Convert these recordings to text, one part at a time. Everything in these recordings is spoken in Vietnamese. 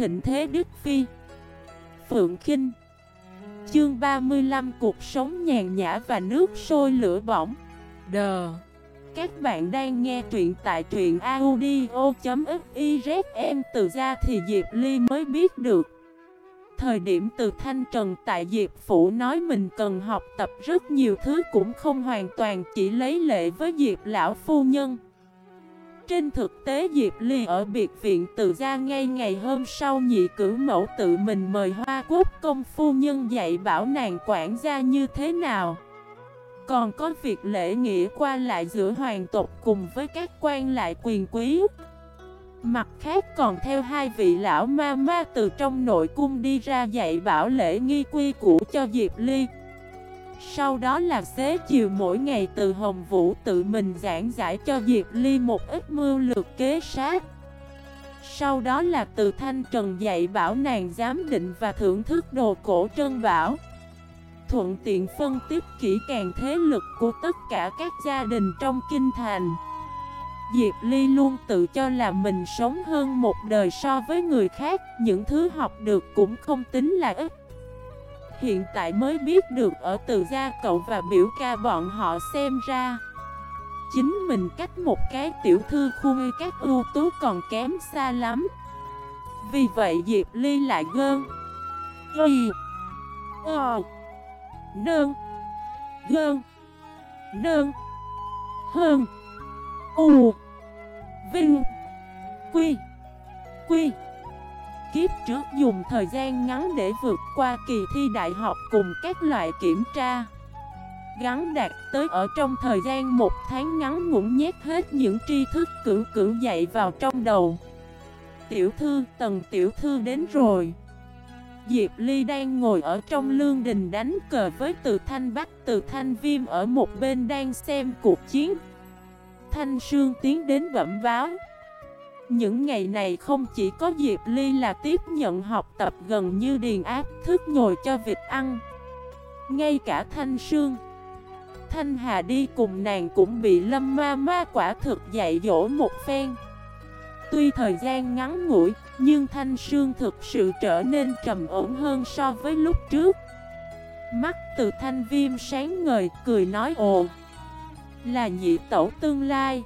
thịnh thế Đức Phi. Phượng Kinh. Chương 35 Cuộc sống nhàn nhã và nước sôi lửa bỏng. Đờ Các bạn đang nghe truyện tại truyện audio.xyzm từ ra thì Diệp Ly mới biết được. Thời điểm từ Thanh Trần tại Diệp Phủ nói mình cần học tập rất nhiều thứ cũng không hoàn toàn chỉ lấy lệ với Diệp Lão Phu Nhân trên thực tế Diệp Ly ở biệt viện tự ra ngay ngày hôm sau nhị cử mẫu tự mình mời Hoa Quốc công phu nhân dạy bảo nàng quản gia như thế nào. Còn có việc lễ nghĩa qua lại giữa hoàng tộc cùng với các quan lại quyền quý. Mặt khác còn theo hai vị lão ma ma từ trong nội cung đi ra dạy bảo lễ nghi quy củ cho Diệp Ly. Sau đó là xế chiều mỗi ngày từ Hồng Vũ tự mình giảng giải cho Diệp Ly một ít mưu lược kế sát. Sau đó là từ Thanh Trần dạy bảo nàng giám định và thưởng thức đồ cổ trân bảo. Thuận tiện phân tích kỹ càng thế lực của tất cả các gia đình trong kinh thành. Diệp Ly luôn tự cho là mình sống hơn một đời so với người khác, Những thứ học được cũng không tính là ít. Hiện tại mới biết được ở từ gia cậu và biểu ca bọn họ xem ra. Chính mình cách một cái tiểu thư khu các ưu tú còn kém xa lắm. Vì vậy Diệp Ly lại gơn Y Ờ Nơn Gơn Nơn Hơn, U, Vinh, Quy Quy. Kiếp trước dùng thời gian ngắn để vượt qua kỳ thi đại học cùng các loại kiểm tra. Gắn đạt tới ở trong thời gian một tháng ngắn ngủn nhét hết những tri thức cử cử dạy vào trong đầu. Tiểu thư, tần tiểu thư đến rồi. Diệp Ly đang ngồi ở trong lương đình đánh cờ với từ thanh bắc. Từ thanh viêm ở một bên đang xem cuộc chiến. Thanh Sương tiến đến bẩm báo những ngày này không chỉ có Diệp Ly là tiếp nhận học tập gần như điền áp thức nhồi cho vịt ăn. Ngay cả Thanh Sương, Thanh Hà đi cùng nàng cũng bị lâm ma ma quả thực dạy dỗ một phen. Tuy thời gian ngắn ngủi, Nhưng Thanh Sương thực sự trở nên trầm ổn hơn so với lúc trước. Mắt từ thanh viêm sáng ngời, cười nói, ồ, Là nhị tẩu tương lai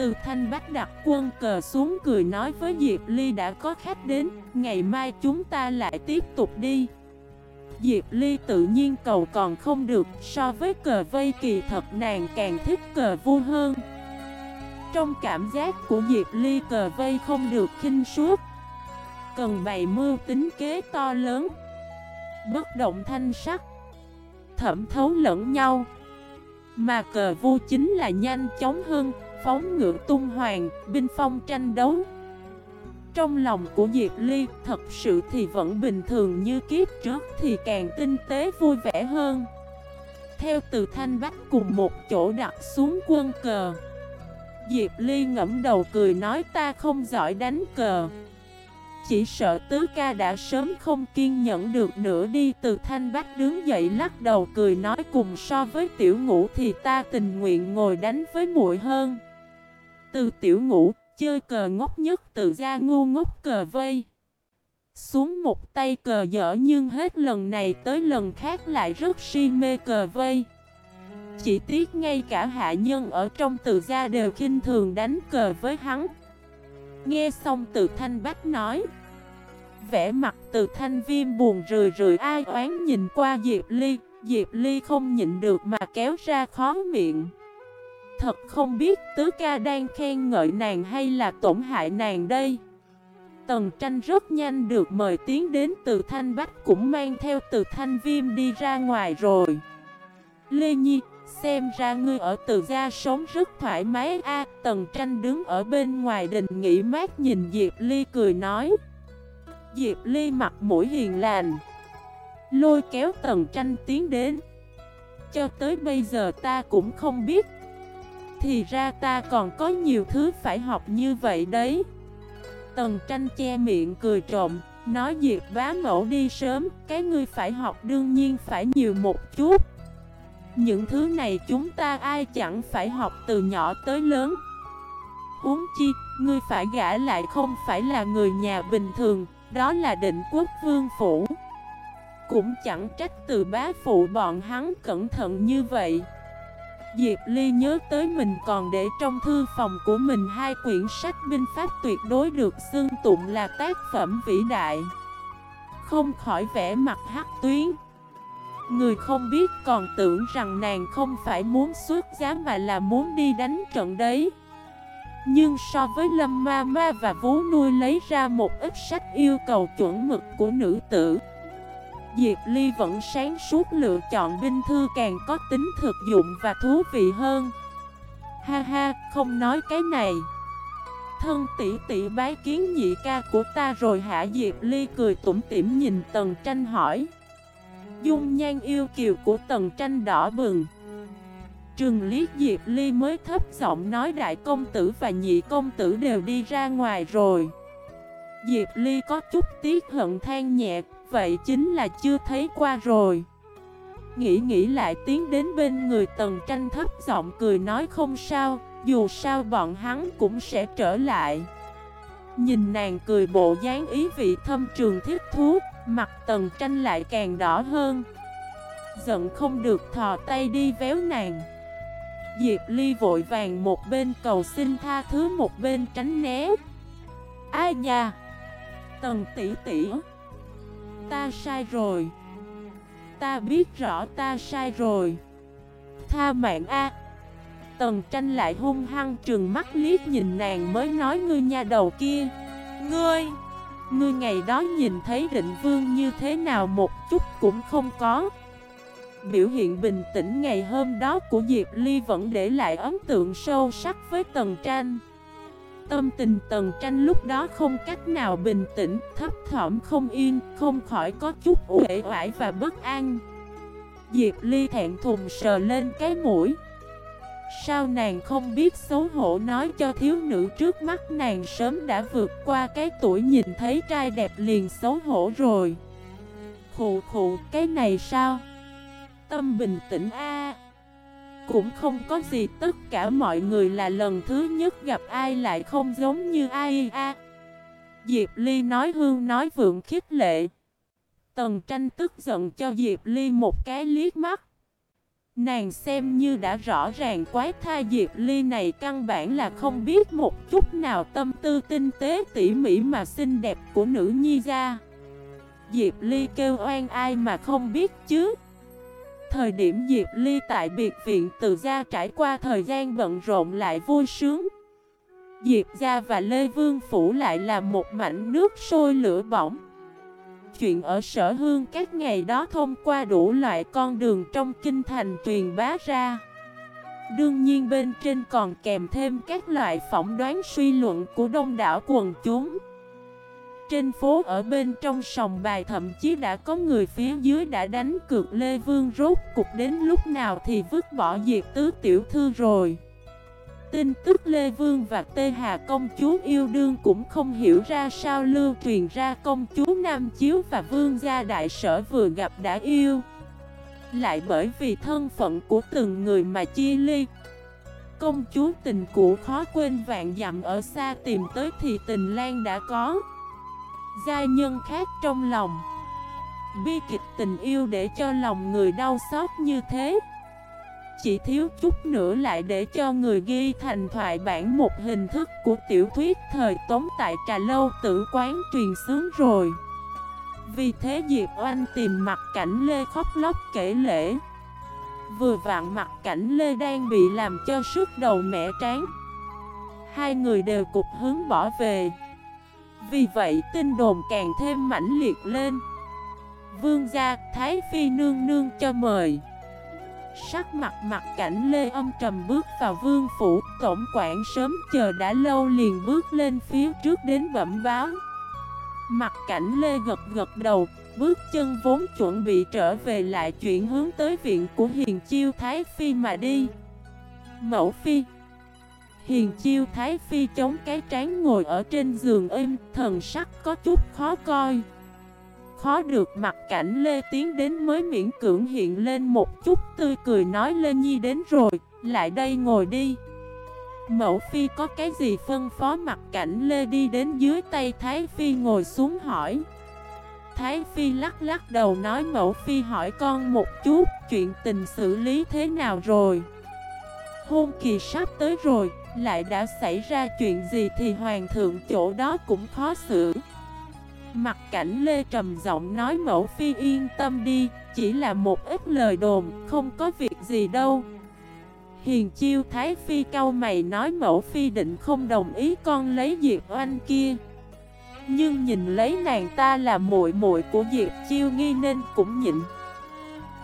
từ thanh bác đặt quân cờ xuống cười nói với Diệp Ly đã có khách đến, Ngày mai chúng ta lại tiếp tục đi. Diệp Ly tự nhiên cầu còn không được, So với cờ vây kỳ thật nàng càng thích cờ vua hơn. Trong cảm giác của Diệp Ly cờ vây không được khinh suốt Cần bày mưu tính kế to lớn. Bất động thanh sắc. Thẩm thấu lẫn nhau. Mà cờ vua chính là nhanh chóng hơn phóng ngựa tung hoàng, binh phong tranh đấu. Trong lòng của Diệp Ly thật sự thì vẫn bình thường như kiếp trước thì càng tinh tế vui vẻ hơn. Theo từ thanh bách cùng một chỗ đặt xuống quân cờ. Diệp Ly ngẫm đầu cười nói ta không giỏi đánh cờ. Chỉ sợ tứ ca đã sớm không kiên nhẫn được nữa đi từ thanh bách đứng dậy lắc đầu cười nói cùng so với tiểu ngũ thì ta tình nguyện ngồi đánh với muội hơn. Từ tiểu ngũ, chơi cờ ngốc nhất tự ra ngu ngốc cờ vây. Xuống một tay cờ dở nhưng hết lần này tới lần khác lại rất si mê cờ vây. Chỉ tiếc ngay cả hạ nhân ở trong từ gia đều khinh thường đánh cờ với hắn. Nghe xong từ thanh bách nói. Vẽ mặt từ thanh viêm buồn rười rười ai oán nhìn qua Diệp Ly. Diệp Ly không nhịn được mà kéo ra khó miệng. Thật không biết tứ ca đang khen ngợi nàng hay là tổn hại nàng đây. Tần tranh rất nhanh được mời tiến đến từ Thanh Bách cũng mang theo từ Thanh Viêm đi ra ngoài rồi. Lê Nhi, xem ra ngươi ở từ gia sống rất thoải mái a. Tần tranh đứng ở bên ngoài đình nghỉ mát nhìn Diệp Ly cười nói. Diệp Ly mặt mũi hiền lành Lôi kéo tần tranh tiến đến. Cho tới bây giờ ta cũng không biết thì ra ta còn có nhiều thứ phải học như vậy đấy Tần tranh che miệng cười trộm Nói Diệp bá mẫu đi sớm Cái ngươi phải học đương nhiên phải nhiều một chút Những thứ này chúng ta ai chẳng phải học từ nhỏ tới lớn Huống chi, ngươi phải gã lại không phải là người nhà bình thường, đó là định quốc vương phủ. Cũng chẳng trách từ bá phụ bọn hắn cẩn thận như vậy. Diệp Ly nhớ tới mình còn để trong thư phòng của mình hai quyển sách binh pháp tuyệt đối được xưng tụng là tác phẩm vĩ đại. Không khỏi vẻ mặt hắc tuyến. Người không biết còn tưởng rằng nàng không phải muốn xuất giá mà là muốn đi đánh trận đấy. Nhưng so với Lâm Ma Ma và Vú Nuôi lấy ra một ít sách yêu cầu chuẩn mực của nữ tử Diệp Ly vẫn sáng suốt lựa chọn binh thư càng có tính thực dụng và thú vị hơn. Ha ha, không nói cái này. Thân tỷ tỷ bái kiến nhị ca của ta rồi hả? Diệp Ly cười tủm tỉm nhìn Tần tranh hỏi. Dung nhan yêu kiều của Tần tranh đỏ bừng. Trừng Lý Diệp Ly mới thấp giọng nói đại công tử và nhị công tử đều đi ra ngoài rồi. Diệp Ly có chút tiếc hận than nhẹ. Vậy chính là chưa thấy qua rồi. Nghĩ nghĩ lại tiến đến bên người tần tranh thấp giọng cười nói không sao, Dù sao bọn hắn cũng sẽ trở lại. Nhìn nàng cười bộ dáng ý vị thâm trường thiết thú, Mặt tần tranh lại càng đỏ hơn. Giận không được thò tay đi véo nàng. Diệp Ly vội vàng một bên cầu xin tha thứ một bên tránh né. Ai nha Tần tỷ tỷ Ta sai rồi. Ta biết rõ ta sai rồi. Tha mạng A. Tần tranh lại hung hăng trừng mắt liếc nhìn nàng mới nói ngươi nha đầu kia. Ngươi Ngươi ngày đó nhìn thấy định vương như thế nào một chút cũng không có. Biểu hiện bình tĩnh ngày hôm đó của Diệp Ly vẫn để lại ấn tượng sâu sắc với Tần Tranh. Tâm tình Tần Tranh lúc đó không cách nào bình tĩnh, thấp thỏm không yên, không khỏi có chút uể oải và bất an. Diệp Ly thẹn thùng sờ lên cái mũi. Sao nàng không biết xấu hổ nói cho thiếu nữ trước mắt nàng sớm đã vượt qua cái tuổi nhìn thấy trai đẹp liền xấu hổ rồi? Khụ khụ cái này sao? tâm bình tĩnh a. Cũng không có gì, tất cả mọi người là lần thứ nhất gặp ai lại không giống như ai a. Diệp Ly nói hương nói vượng khích lệ. Tần tranh tức giận cho Diệp Ly một cái liếc mắt. Nàng xem như đã rõ ràng quái tha Diệp Ly này căn bản là không biết một chút nào tâm tư tinh tế tỉ mỉ mà xinh đẹp của nữ nhi ra Diệp Ly kêu oan ai mà không biết chứ. Thời điểm Diệp Ly tại biệt viện từ gia trải qua thời gian bận rộn lại vui sướng. Diệp gia và Lê Vương Phủ lại là một mảnh nước sôi lửa bỏng. Chuyện ở sở hương các ngày đó thông qua đủ loại con đường trong kinh thành truyền bá ra. Đương nhiên bên trên còn kèm thêm các loại phỏng đoán suy luận của đông đảo quần chúng trên phố, ở bên trong sòng bài, thậm chí đã có người phía dưới đã đánh cược Lê Vương rốt cục đến lúc nào thì vứt bỏ diệt tứ tiểu thư rồi. Tin tức Lê Vương và Tê Hà công chúa yêu đương cũng không hiểu ra sao lưu truyền ra công chúa Nam Chiếu và Vương gia đại sở vừa gặp đã yêu. Lại bởi vì thân phận của từng người mà chia ly. Công chúa tình cũ khó quên vạn dặm ở xa tìm tới thì tình lan đã có. Giai nhân khác trong lòng. Bi kịch tình yêu để cho lòng người đau xót như thế. Chỉ thiếu chút nữa lại để cho người ghi thành thoại bản một hình thức của tiểu thuyết thời tống tại trà lâu tử quán truyền sướng rồi. Vì thế Diệp Oanh tìm mặt cảnh Lê khóc lóc kể lễ Vừa vặn mặt cảnh Lê đang bị làm cho sức đầu mẻ tráng Hai người đều cục hướng bỏ về vì vậy tin đồn càng thêm mãnh liệt lên. Vương gia, Thái Phi nương nương cho mời. Sắc mặt mặt cảnh Lê âm trầm bước vào vương phủ, Tổng quản sớm chờ đã lâu liền bước lên phía trước đến bẩm báo. Mặt cảnh Lê gật gật đầu, Bước chân vốn chuẩn bị trở về lại chuyển hướng tới viện của Hiền Chiêu Thái Phi mà đi. Mẫu Phi Hiền chiêu Thái Phi chống cái trán ngồi ở trên giường êm, thần sắc có chút khó coi. Khó được mặt cảnh Lê Tiến đến mới miễn cưỡng hiện lên một chút tươi cười nói Lê Nhi đến rồi, lại đây ngồi đi. Mẫu phi có cái gì phân phó mặt cảnh Lê đi đến dưới tay Thái Phi ngồi xuống hỏi Thái Phi lắc lắc đầu nói mẫu phi hỏi con một chút Chuyện tình xử lý thế nào rồi Hôn kỳ sắp tới rồi, Lại đã xảy ra chuyện gì thì hoàng thượng chỗ đó cũng khó xử. Mặt cảnh Lê trầm giọng nói mẫu phi yên tâm đi, Chỉ là một ít lời đồn, Không có việc gì đâu. Hiền chiêu Thái Phi cau mày nói mẫu phi định không đồng ý con lấy Diệp Oanh kia. Nhưng nhìn lấy nàng ta là muội muội của Diệp Chiêu nghi nên cũng nhịn.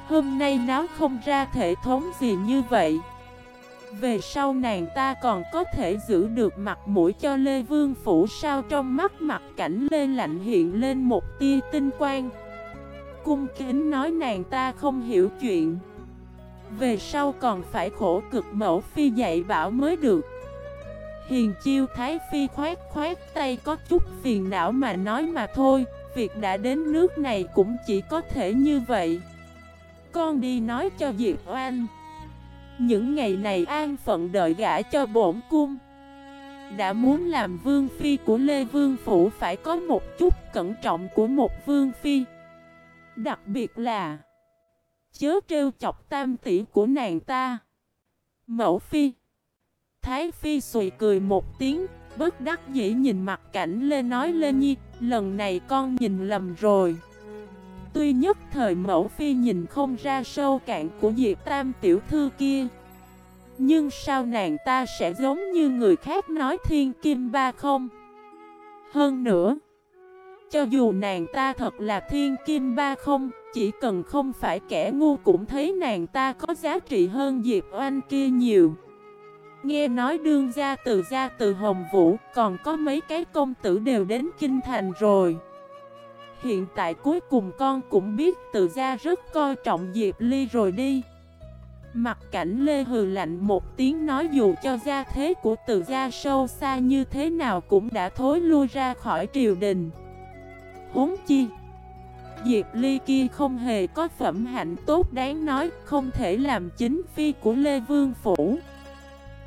Hôm nay náo không ra thể thống gì như vậy. Về sau nàng ta còn có thể giữ được mặt mũi cho Lê Vương Phủ sao? Trong mắt mặt cảnh Lê Lạnh hiện lên một tia tinh quang. Cung kính nói nàng ta không hiểu chuyện. Về sau còn phải khổ cực mẫu phi dạy bảo mới được. Hiền chiêu thái phi khoát khoát tay có chút phiền não mà nói mà thôi, Việc đã đến nước này cũng chỉ có thể như vậy. Con đi nói cho Diệp Oan những ngày này an phận đợi gã cho bổn cung. Đã muốn làm vương phi của Lê Vương Phủ phải có một chút cẩn trọng của một vương phi. Đặc biệt là, Chớ trêu chọc tam tỷ của nàng ta. Mẫu phi, Thái phi sùi cười một tiếng, Bất đắc dĩ nhìn mặt cảnh lê nói lê nhi, Lần này con nhìn lầm rồi. Tuy nhất thời mẫu phi nhìn không ra sâu cạn của Diệp Tam tiểu thư kia, Nhưng sao nàng ta sẽ giống như người khác nói thiên kim ba không? Hơn nữa, Cho dù nàng ta thật là thiên kim ba không, chỉ cần không phải kẻ ngu cũng thấy nàng ta có giá trị hơn Diệp Oanh kia nhiều. Nghe nói đương gia từ gia từ Hồng Vũ, Còn có mấy cái công tử đều đến Kinh Thành rồi. Hiện tại cuối cùng con cũng biết từ gia rất coi trọng Diệp Ly rồi đi Mặt cảnh Lê hừ lạnh một tiếng nói dù cho gia thế của từ gia sâu xa như thế nào cũng đã thối lui ra khỏi triều đình Huống chi Diệp Ly kia không hề có phẩm hạnh tốt đáng nói, không thể làm chính phi của Lê Vương Phủ.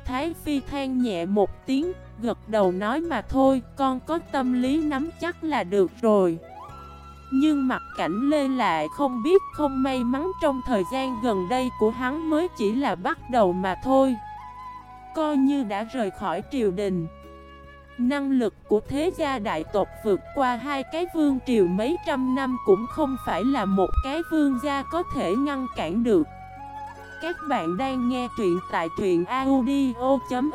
Thái Phi than nhẹ một tiếng, gật đầu nói mà thôi, con có tâm lý nắm chắc là được rồi. Nhưng mặt cảnh Lê lại không biết, không may mắn trong thời gian gần đây của hắn mới chỉ là bắt đầu mà thôi. Coi như đã rời khỏi triều đình. Năng lực của thế gia đại tộc vượt qua hai cái vương triều mấy trăm năm cũng không phải là một cái vương gia có thể ngăn cản được. Các bạn đang nghe truyện tại truyện audio.fif